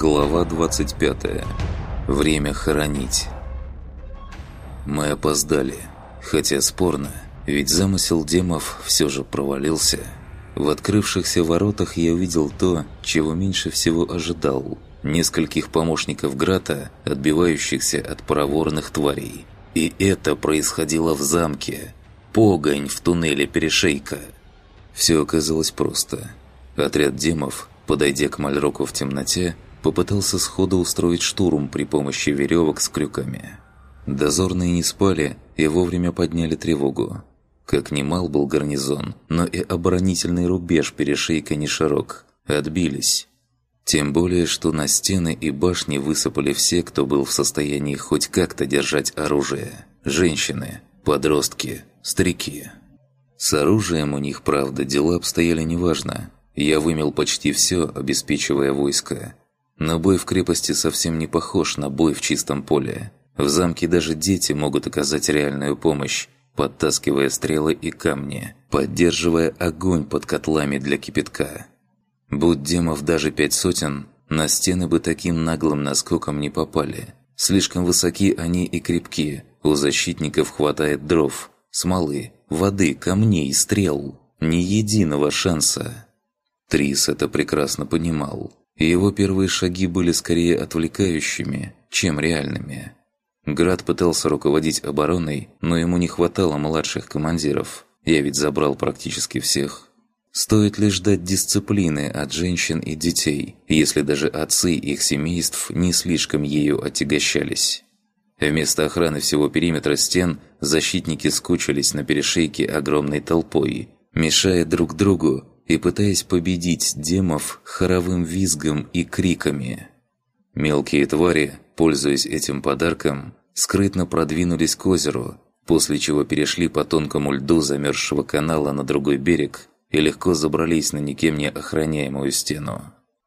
Глава 25. Время хоронить. Мы опоздали. Хотя спорно, ведь замысел демов все же провалился. В открывшихся воротах я увидел то, чего меньше всего ожидал. Нескольких помощников Грата, отбивающихся от проворных тварей. И это происходило в замке. Погонь в туннеле перешейка. Все оказалось просто. Отряд демов, подойдя к Мальроку в темноте, попытался сходу устроить штурм при помощи веревок с крюками. Дозорные не спали и вовремя подняли тревогу. Как немал был гарнизон, но и оборонительный рубеж перешейка не широк. Отбились. Тем более, что на стены и башни высыпали все, кто был в состоянии хоть как-то держать оружие. Женщины, подростки, старики. С оружием у них, правда, дела обстояли неважно. Я вымел почти все, обеспечивая войско. Но бой в крепости совсем не похож на бой в чистом поле. В замке даже дети могут оказать реальную помощь, подтаскивая стрелы и камни, поддерживая огонь под котлами для кипятка. Будь демов даже пять сотен, на стены бы таким наглым наскоком не попали. Слишком высоки они и крепки, у защитников хватает дров, смолы, воды, камней, стрел. Ни единого шанса. Трис это прекрасно понимал и его первые шаги были скорее отвлекающими, чем реальными. Град пытался руководить обороной, но ему не хватало младших командиров. Я ведь забрал практически всех. Стоит лишь дать дисциплины от женщин и детей, если даже отцы их семейств не слишком ею отягощались. Вместо охраны всего периметра стен защитники скучились на перешейке огромной толпой, мешая друг другу и пытаясь победить демов хоровым визгом и криками. Мелкие твари, пользуясь этим подарком, скрытно продвинулись к озеру, после чего перешли по тонкому льду замерзшего канала на другой берег и легко забрались на никем не охраняемую стену.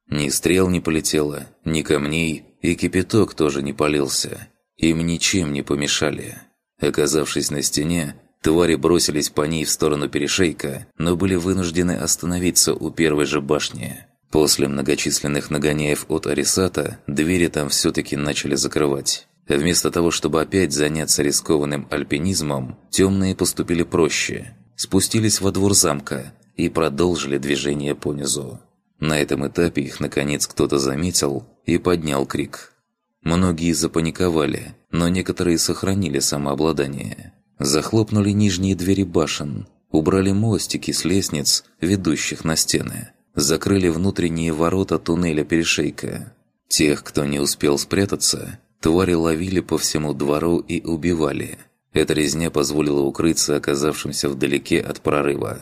Ни стрел не полетело, ни камней, и кипяток тоже не полился. Им ничем не помешали. Оказавшись на стене, Твари бросились по ней в сторону перешейка, но были вынуждены остановиться у первой же башни. После многочисленных нагоняев от Арисата, двери там все-таки начали закрывать. Вместо того, чтобы опять заняться рискованным альпинизмом, темные поступили проще. Спустились во двор замка и продолжили движение понизу. На этом этапе их наконец кто-то заметил и поднял крик. Многие запаниковали, но некоторые сохранили самообладание. Захлопнули нижние двери башен, убрали мостики с лестниц, ведущих на стены. Закрыли внутренние ворота туннеля перешейка. Тех, кто не успел спрятаться, твари ловили по всему двору и убивали. Эта резня позволила укрыться оказавшимся вдалеке от прорыва.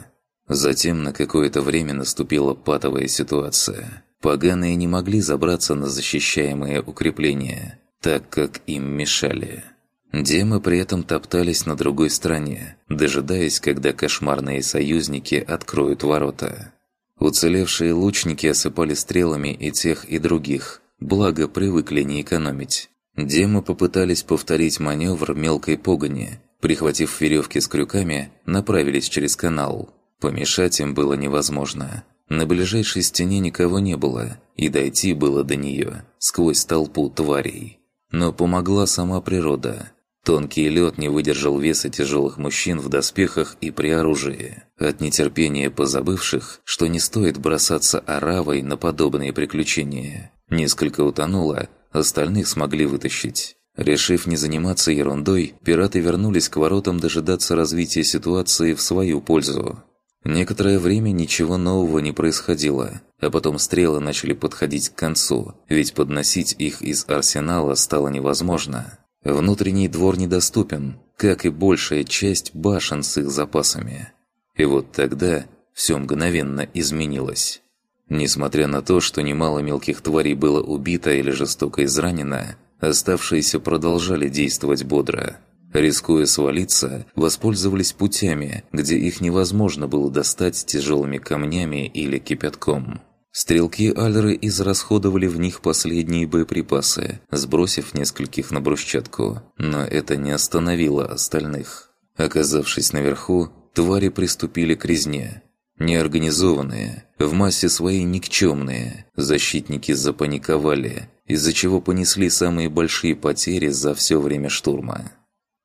Затем на какое-то время наступила патовая ситуация. Поганые не могли забраться на защищаемые укрепления, так как им мешали. Демы при этом топтались на другой стороне, дожидаясь, когда кошмарные союзники откроют ворота. Уцелевшие лучники осыпали стрелами и тех, и других, благо привыкли не экономить. Демы попытались повторить маневр мелкой погони, прихватив веревки с крюками, направились через канал. Помешать им было невозможно. На ближайшей стене никого не было, и дойти было до нее, сквозь толпу тварей. Но помогла сама природа – Тонкий лед не выдержал веса тяжелых мужчин в доспехах и при оружии. От нетерпения позабывших, что не стоит бросаться оравой на подобные приключения. Несколько утонуло, остальных смогли вытащить. Решив не заниматься ерундой, пираты вернулись к воротам дожидаться развития ситуации в свою пользу. Некоторое время ничего нового не происходило, а потом стрелы начали подходить к концу, ведь подносить их из арсенала стало невозможно. Внутренний двор недоступен, как и большая часть башен с их запасами. И вот тогда все мгновенно изменилось. Несмотря на то, что немало мелких тварей было убито или жестоко изранено, оставшиеся продолжали действовать бодро. Рискуя свалиться, воспользовались путями, где их невозможно было достать тяжелыми камнями или кипятком. Стрелки Альры израсходовали в них последние боеприпасы, сбросив нескольких на брусчатку, но это не остановило остальных. Оказавшись наверху, твари приступили к резне. Неорганизованные, в массе своей никчемные, защитники запаниковали, из-за чего понесли самые большие потери за все время штурма.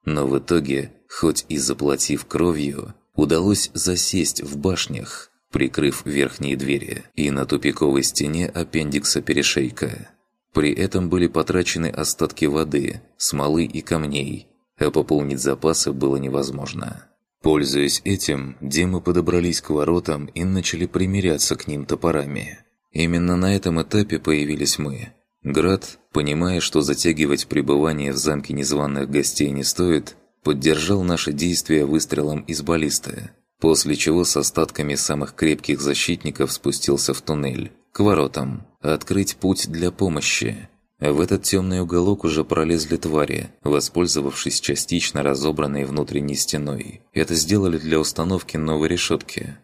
Но в итоге, хоть и заплатив кровью, удалось засесть в башнях, прикрыв верхние двери, и на тупиковой стене аппендикса перешейка. При этом были потрачены остатки воды, смолы и камней, а пополнить запасы было невозможно. Пользуясь этим, демы подобрались к воротам и начали примиряться к ним топорами. Именно на этом этапе появились мы. Град, понимая, что затягивать пребывание в замке незваных гостей не стоит, поддержал наши действия выстрелом из баллисты, после чего с остатками самых крепких защитников спустился в туннель, к воротам, открыть путь для помощи. В этот темный уголок уже пролезли твари, воспользовавшись частично разобранной внутренней стеной. Это сделали для установки новой решетки.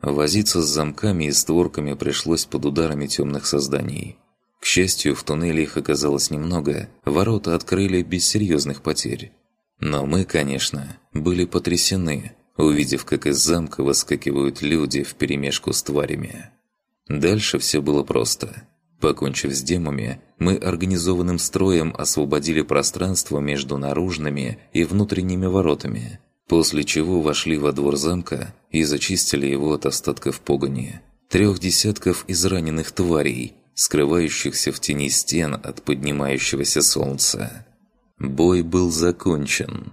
Возиться с замками и створками пришлось под ударами темных созданий. К счастью, в туннеле их оказалось немного, ворота открыли без серьезных потерь. Но мы, конечно, были потрясены, увидев, как из замка выскакивают люди вперемешку с тварями. Дальше все было просто. Покончив с демами, мы организованным строем освободили пространство между наружными и внутренними воротами, после чего вошли во двор замка и зачистили его от остатков погони. Трех десятков израненных тварей, скрывающихся в тени стен от поднимающегося солнца. Бой был закончен.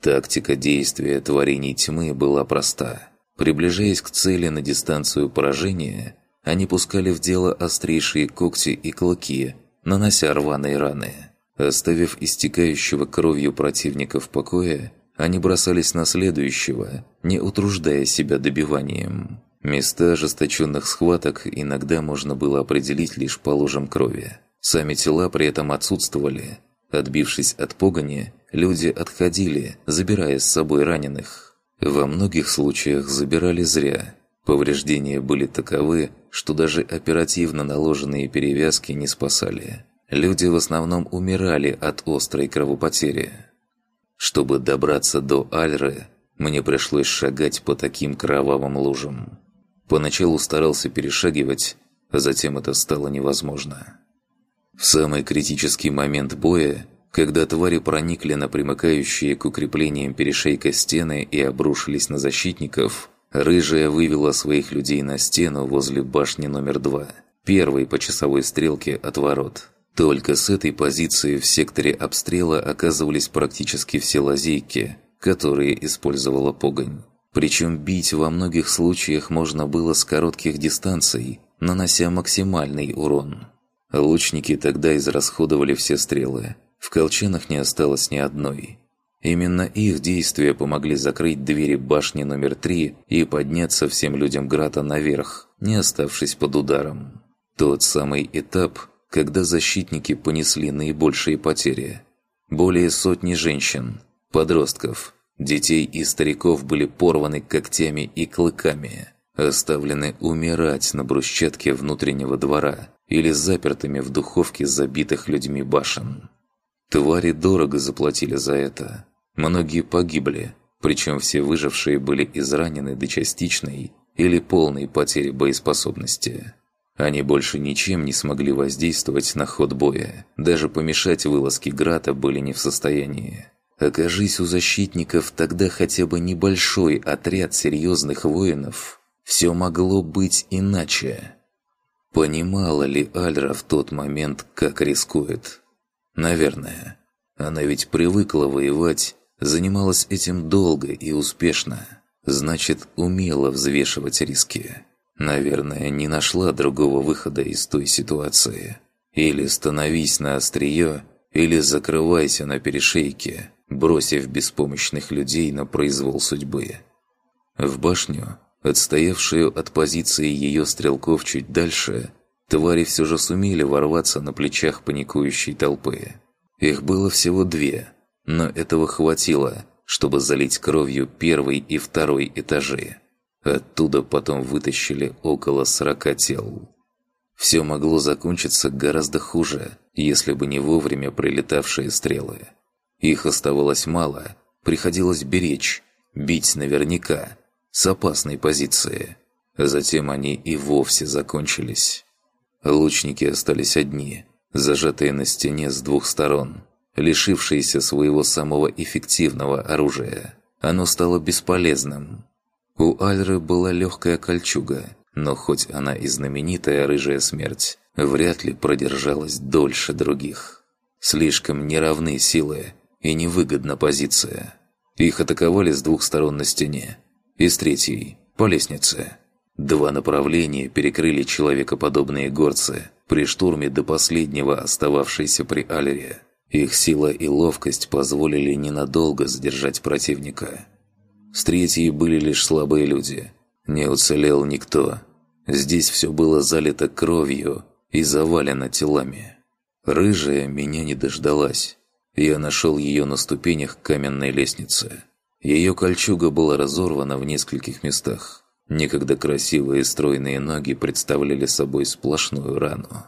Тактика действия творений тьмы была проста. Приближаясь к цели на дистанцию поражения, они пускали в дело острейшие когти и клыки, нанося рваные раны. Оставив истекающего кровью противника в покое, они бросались на следующего, не утруждая себя добиванием. Места ожесточенных схваток иногда можно было определить лишь по лужам крови. Сами тела при этом отсутствовали. Отбившись от погони, люди отходили, забирая с собой раненых. Во многих случаях забирали зря. Повреждения были таковы, что даже оперативно наложенные перевязки не спасали. Люди в основном умирали от острой кровопотери. Чтобы добраться до Альры, мне пришлось шагать по таким кровавым лужам. Поначалу старался перешагивать, а затем это стало невозможно. В самый критический момент боя, когда твари проникли на примыкающие к укреплениям перешейка стены и обрушились на защитников, Рыжая вывела своих людей на стену возле башни номер два, первой по часовой стрелке от ворот. Только с этой позиции в секторе обстрела оказывались практически все лазейки, которые использовала погонь. Причем бить во многих случаях можно было с коротких дистанций, нанося максимальный урон. Лучники тогда израсходовали все стрелы. В колчанах не осталось ни одной. Именно их действия помогли закрыть двери башни номер три и подняться всем людям Грата наверх, не оставшись под ударом. Тот самый этап, когда защитники понесли наибольшие потери. Более сотни женщин, подростков, Детей и стариков были порваны когтями и клыками, оставлены умирать на брусчатке внутреннего двора или запертыми в духовке забитых людьми башен. Твари дорого заплатили за это. Многие погибли, причем все выжившие были изранены до частичной или полной потери боеспособности. Они больше ничем не смогли воздействовать на ход боя, даже помешать вылазке Грата были не в состоянии. Окажись у защитников тогда хотя бы небольшой отряд серьезных воинов, все могло быть иначе. Понимала ли Альра в тот момент, как рискует? Наверное. Она ведь привыкла воевать, занималась этим долго и успешно. Значит, умела взвешивать риски. Наверное, не нашла другого выхода из той ситуации. Или становись на острие, или закрывайся на перешейке бросив беспомощных людей на произвол судьбы. В башню, отстоявшую от позиции ее стрелков чуть дальше, твари все же сумели ворваться на плечах паникующей толпы. Их было всего две, но этого хватило, чтобы залить кровью первый и второй этажи. Оттуда потом вытащили около сорока тел. Все могло закончиться гораздо хуже, если бы не вовремя прилетавшие стрелы. Их оставалось мало, приходилось беречь, бить наверняка, с опасной позиции. затем они и вовсе закончились. Лучники остались одни, зажатые на стене с двух сторон, лишившиеся своего самого эффективного оружия. Оно стало бесполезным. У Альры была легкая кольчуга, но хоть она и знаменитая рыжая смерть, вряд ли продержалась дольше других. Слишком неравны силы и невыгодна позиция. Их атаковали с двух сторон на стене, и с третьей – по лестнице. Два направления перекрыли человекоподобные горцы, при штурме до последнего остававшиеся при Алере. Их сила и ловкость позволили ненадолго задержать противника. С третьей были лишь слабые люди. Не уцелел никто. Здесь все было залито кровью и завалено телами. Рыжая меня не дождалась. Я нашел ее на ступенях каменной лестницы. Ее кольчуга была разорвана в нескольких местах. Некогда красивые стройные ноги представляли собой сплошную рану.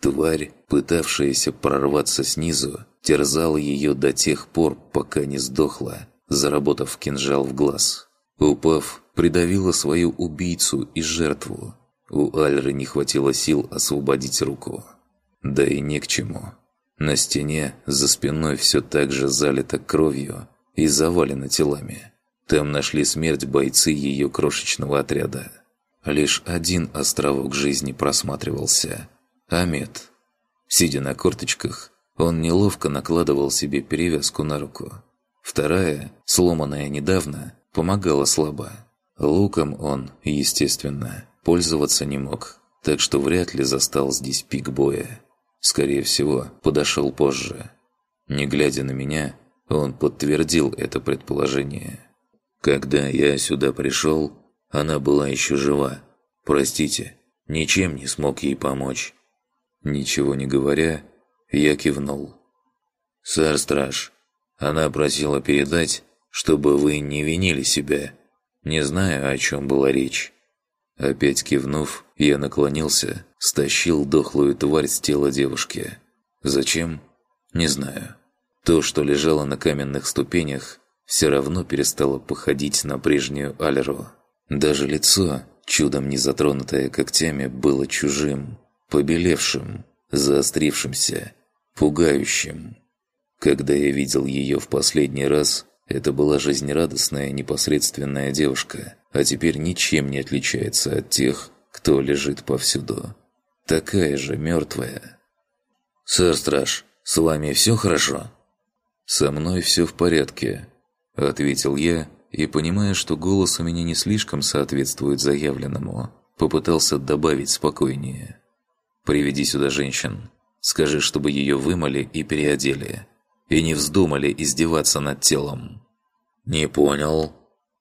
Тварь, пытавшаяся прорваться снизу, терзала ее до тех пор, пока не сдохла, заработав кинжал в глаз. Упав, придавила свою убийцу и жертву. У Альры не хватило сил освободить руку. Да и не к чему. На стене за спиной все так же залито кровью и завалено телами. Там нашли смерть бойцы ее крошечного отряда. Лишь один островок жизни просматривался – Амет. Сидя на корточках, он неловко накладывал себе перевязку на руку. Вторая, сломанная недавно, помогала слабо. Луком он, естественно, пользоваться не мог, так что вряд ли застал здесь пик боя. Скорее всего, подошел позже. Не глядя на меня, он подтвердил это предположение. Когда я сюда пришел, она была еще жива. Простите, ничем не смог ей помочь. Ничего не говоря, я кивнул. «Сэр-страж, она просила передать, чтобы вы не винили себя. Не знаю, о чем была речь». Опять кивнув, я наклонился, стащил дохлую тварь с тела девушки. Зачем? Не знаю. То, что лежало на каменных ступенях, все равно перестало походить на прежнюю Алеру. Даже лицо, чудом не затронутое когтями, было чужим, побелевшим, заострившимся, пугающим. Когда я видел ее в последний раз, это была жизнерадостная, непосредственная девушка, а теперь ничем не отличается от тех, кто лежит повсюду. Такая же мертвая. «Сэр Страж, с вами все хорошо?» «Со мной все в порядке», — ответил я, и, понимая, что голос у меня не слишком соответствует заявленному, попытался добавить спокойнее. «Приведи сюда женщин. Скажи, чтобы ее вымыли и переодели. И не вздумали издеваться над телом». «Не понял»,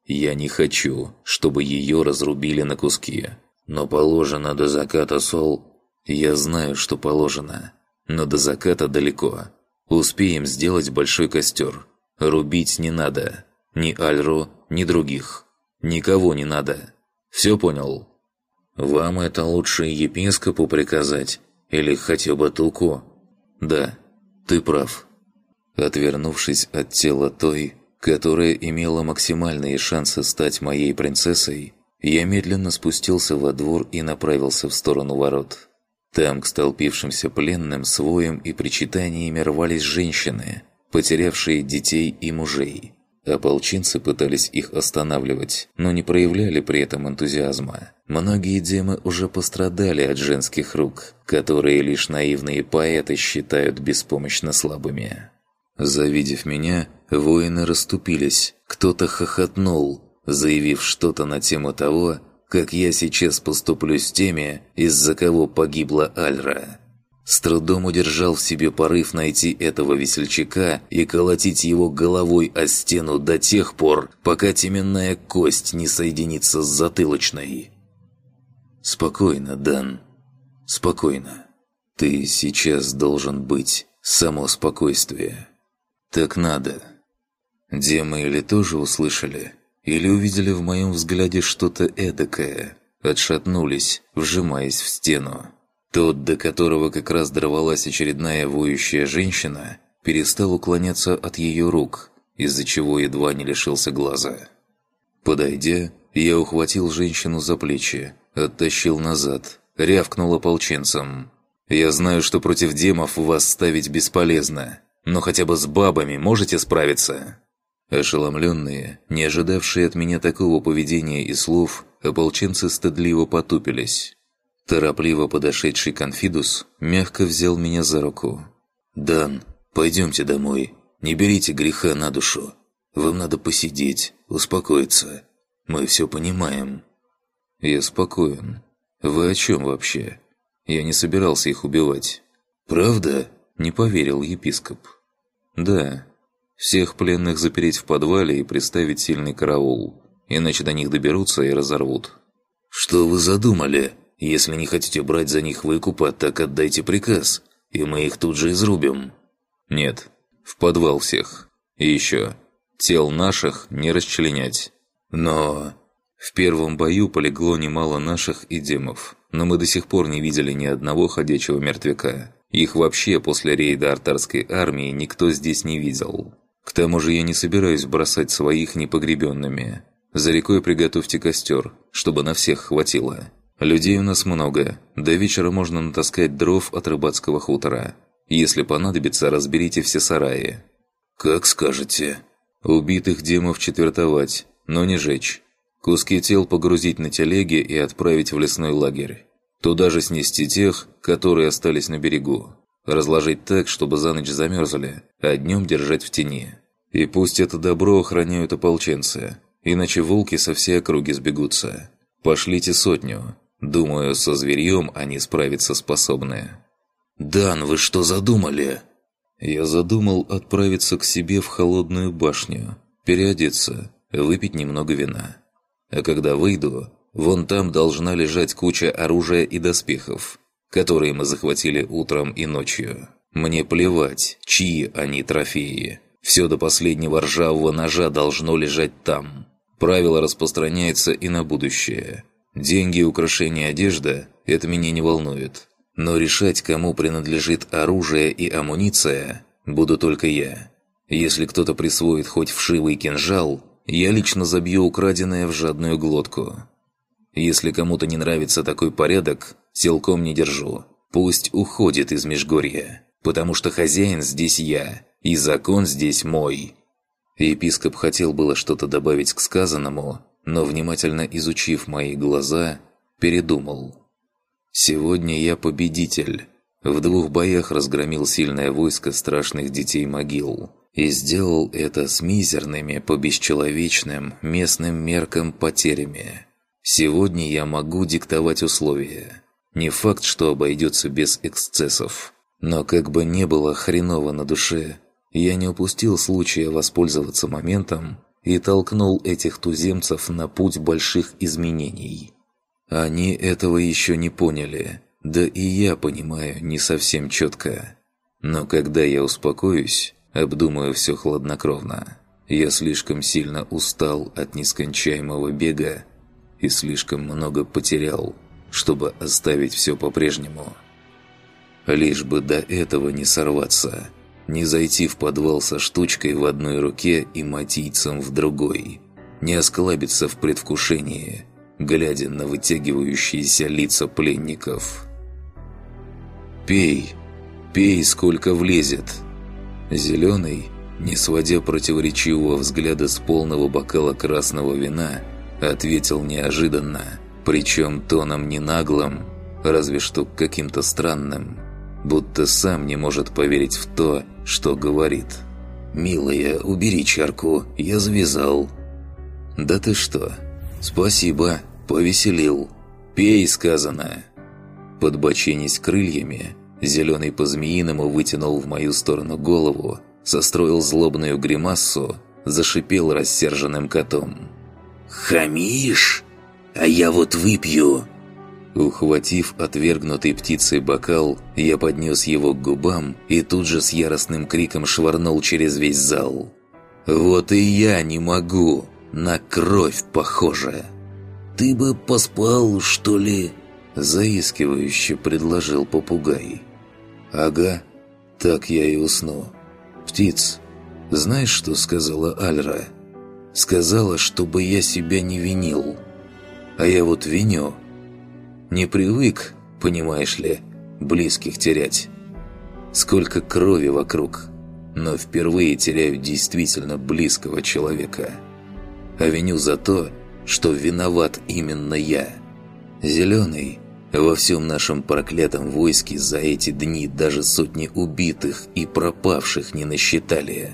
я не хочу, чтобы ее разрубили на куски. Но положено до заката сол. Я знаю, что положено. Но до заката далеко. Успеем сделать большой костер. Рубить не надо. Ни Альру, ни других. Никого не надо. Все понял? Вам это лучше епископу приказать. Или хотя бы толку? Да, ты прав. Отвернувшись от тела той, которая имела максимальные шансы стать моей принцессой, я медленно спустился во двор и направился в сторону ворот. Там к столпившимся пленным с воем и причитаниями рвались женщины, потерявшие детей и мужей. Ополчинцы пытались их останавливать, но не проявляли при этом энтузиазма. Многие демы уже пострадали от женских рук, которые лишь наивные поэты считают беспомощно слабыми. Завидев меня, воины расступились, кто-то хохотнул, заявив что-то на тему того, как я сейчас поступлю с теми, из-за кого погибла Альра. С трудом удержал в себе порыв найти этого весельчака и колотить его головой о стену до тех пор, пока теменная кость не соединится с затылочной. «Спокойно, Дан. Спокойно. Ты сейчас должен быть само спокойствие». «Так надо». Демы или тоже услышали, или увидели в моем взгляде что-то эдакое, отшатнулись, вжимаясь в стену. Тот, до которого как раз дорвалась очередная воющая женщина, перестал уклоняться от ее рук, из-за чего едва не лишился глаза. Подойдя, Я ухватил женщину за плечи, оттащил назад, рявкнул ополченцам. «Я знаю, что против демов вас ставить бесполезно, но хотя бы с бабами можете справиться?» Ошеломленные, не ожидавшие от меня такого поведения и слов, ополченцы стыдливо потупились. Торопливо подошедший конфидус мягко взял меня за руку. «Дан, пойдемте домой. Не берите греха на душу. Вам надо посидеть, успокоиться. Мы все понимаем». «Я спокоен. Вы о чем вообще? Я не собирался их убивать». «Правда?» – не поверил епископ. «Да. Всех пленных запереть в подвале и приставить сильный караул, иначе до них доберутся и разорвут». «Что вы задумали? Если не хотите брать за них выкупа, так отдайте приказ, и мы их тут же изрубим». «Нет, в подвал всех. И еще, тел наших не расчленять. Но...» В первом бою полегло немало наших и демов, но мы до сих пор не видели ни одного ходячего мертвяка. Их вообще после рейда артарской армии никто здесь не видел. К тому же я не собираюсь бросать своих непогребенными. За рекой приготовьте костер, чтобы на всех хватило. Людей у нас много, до вечера можно натаскать дров от рыбацкого хутора. Если понадобится, разберите все сараи. Как скажете. Убитых демов четвертовать, но не жечь. Куски тел погрузить на телеги и отправить в лесной лагерь. Туда же снести тех, которые остались на берегу. Разложить так, чтобы за ночь замерзли, а днем держать в тени. И пусть это добро охраняют ополченцы, иначе волки со всей округи сбегутся. Пошлите сотню. Думаю, со зверьем они справиться способны. «Дан, вы что задумали?» Я задумал отправиться к себе в холодную башню, переодеться, выпить немного вина. А когда выйду, вон там должна лежать куча оружия и доспехов которые мы захватили утром и ночью. Мне плевать, чьи они трофеи. Все до последнего ржавого ножа должно лежать там. Правило распространяется и на будущее. Деньги, украшения, одежда – это меня не волнует. Но решать, кому принадлежит оружие и амуниция, буду только я. Если кто-то присвоит хоть вшивый кинжал, я лично забью украденное в жадную глотку. Если кому-то не нравится такой порядок, силком не держу. Пусть уходит из Межгорья, потому что хозяин здесь я, и закон здесь мой». Епископ хотел было что-то добавить к сказанному, но, внимательно изучив мои глаза, передумал. «Сегодня я победитель. В двух боях разгромил сильное войско страшных детей могил. И сделал это с мизерными по бесчеловечным местным меркам потерями. Сегодня я могу диктовать условия. Не факт, что обойдется без эксцессов. Но как бы не было хреново на душе, я не упустил случая воспользоваться моментом и толкнул этих туземцев на путь больших изменений. Они этого еще не поняли, да и я понимаю не совсем четко. Но когда я успокоюсь, обдумаю все хладнокровно. Я слишком сильно устал от нескончаемого бега и слишком много потерял, чтобы оставить все по-прежнему. Лишь бы до этого не сорваться, не зайти в подвал со штучкой в одной руке и матийцем в другой, не осклабиться в предвкушении, глядя на вытягивающиеся лица пленников. «Пей, пей, сколько влезет!» Зеленый, не сводя противоречивого взгляда с полного бокала красного вина, Ответил неожиданно, причем тоном не наглым, разве что каким-то странным, будто сам не может поверить в то, что говорит. «Милая, убери чарку, я завязал». «Да ты что? Спасибо, повеселил. Пей, сказано». Подбоченясь крыльями, Зеленый по-змеиному вытянул в мою сторону голову, состроил злобную гримассу, зашипел рассерженным котом. «Хамишь? А я вот выпью!» Ухватив отвергнутый птицей бокал, я поднес его к губам и тут же с яростным криком швырнул через весь зал. «Вот и я не могу! На кровь похоже!» «Ты бы поспал, что ли?» Заискивающе предложил попугай. «Ага, так я и усну. Птиц, знаешь, что сказала Альра?» Сказала, чтобы я себя не винил. А я вот виню. Не привык, понимаешь ли, близких терять. Сколько крови вокруг, но впервые теряю действительно близкого человека. А виню за то, что виноват именно я. Зеленый во всем нашем проклятом войске за эти дни даже сотни убитых и пропавших не насчитали.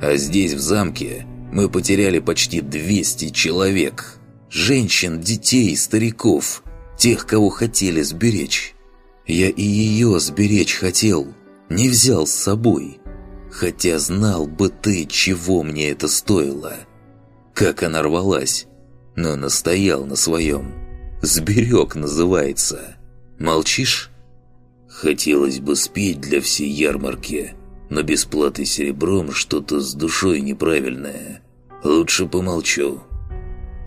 А здесь, в замке, мы потеряли почти 200 человек. Женщин, детей, стариков, тех, кого хотели сберечь. Я и ее сберечь хотел, не взял с собой. Хотя знал бы ты, чего мне это стоило. Как она рвалась, но настоял на своем. «Сберег» называется. Молчишь? Хотелось бы спеть для всей ярмарки, но без платы серебром что-то с душой неправильное. Лучше помолчу.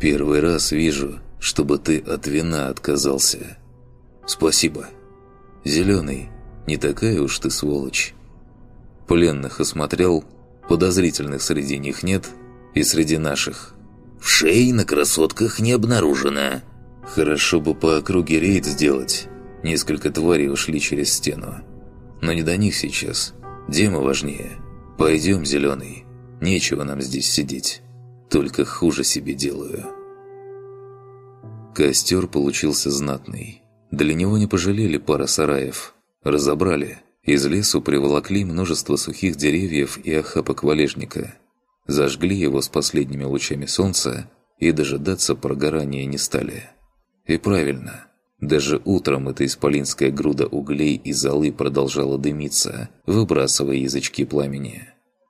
Первый раз вижу, чтобы ты от вина отказался. Спасибо. Зеленый, не такая уж ты сволочь. Пленных осмотрел, подозрительных среди них нет, и среди наших. В шее на красотках не обнаружено. Хорошо бы по округе рейд сделать. Несколько тварей ушли через стену. Но не до них сейчас. Дема важнее. Пойдем, зеленый. Нечего нам здесь сидеть. Только хуже себе делаю. Костер получился знатный. Для него не пожалели пара сараев. Разобрали. Из лесу приволокли множество сухих деревьев и охапок валежника. Зажгли его с последними лучами солнца и дожидаться прогорания не стали. И правильно. Даже утром эта исполинская груда углей и золы продолжала дымиться, выбрасывая язычки пламени.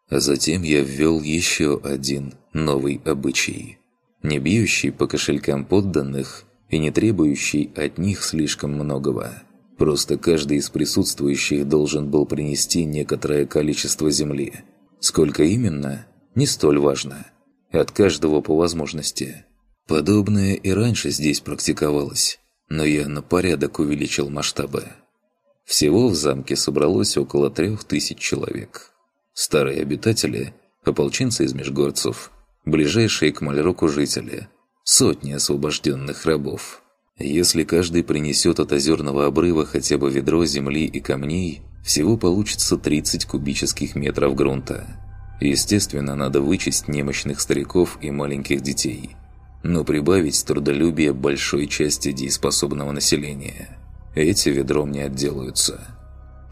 А затем я ввел еще один новый обычай. Не бьющий по кошелькам подданных и не требующий от них слишком многого. Просто каждый из присутствующих должен был принести некоторое количество земли. Сколько именно, не столь важно. От каждого по возможности. Подобное и раньше здесь практиковалось, но я на порядок увеличил масштабы. Всего в замке собралось около трех тысяч человек старые обитатели, ополченцы из межгорцев, ближайшие к Мальроку жители, сотни освобожденных рабов. Если каждый принесет от озерного обрыва хотя бы ведро земли и камней, всего получится 30 кубических метров грунта. Естественно, надо вычесть немощных стариков и маленьких детей, но прибавить трудолюбие большой части дееспособного населения. Эти ведром не отделаются.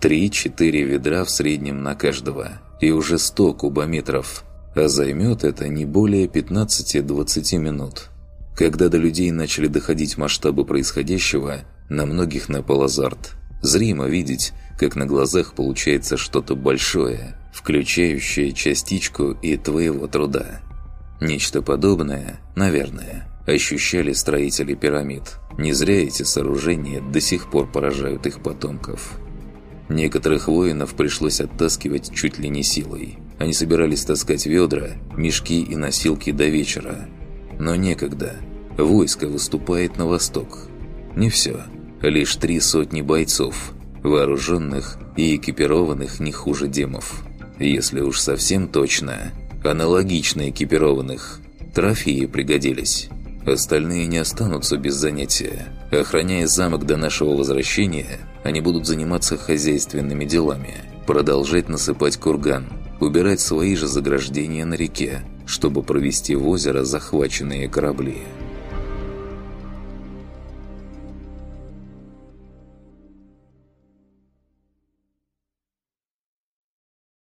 Три-четыре ведра в среднем на каждого – и уже 100 кубометров, а займет это не более 15-20 минут. Когда до людей начали доходить масштабы происходящего, на многих напал азарт. Зримо видеть, как на глазах получается что-то большое, включающее частичку и твоего труда. Нечто подобное, наверное, ощущали строители пирамид. Не зря эти сооружения до сих пор поражают их потомков. Некоторых воинов пришлось оттаскивать чуть ли не силой. Они собирались таскать ведра, мешки и носилки до вечера. Но некогда. Войско выступает на восток. Не все. Лишь три сотни бойцов, вооруженных и экипированных не хуже демов. Если уж совсем точно, аналогично экипированных. Трофеи пригодились. Остальные не останутся без занятия. Охраняя замок до нашего возвращения, они будут заниматься хозяйственными делами, продолжать насыпать курган, убирать свои же заграждения на реке, чтобы провести в озеро захваченные корабли.